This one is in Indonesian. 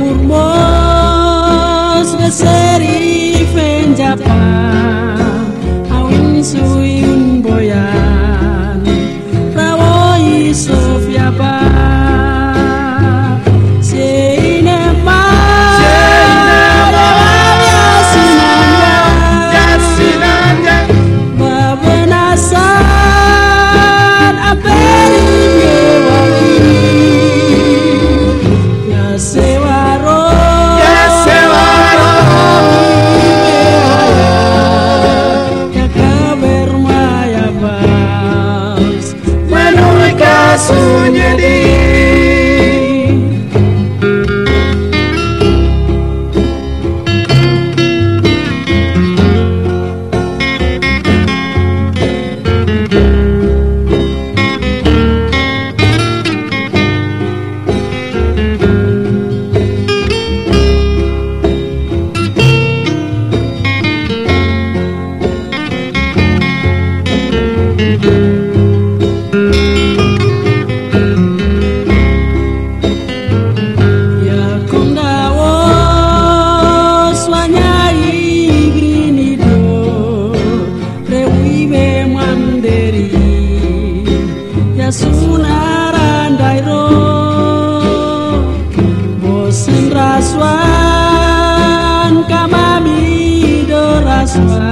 woman. 思念 bangun arandai ro bosen rasuan kamami do rasuan.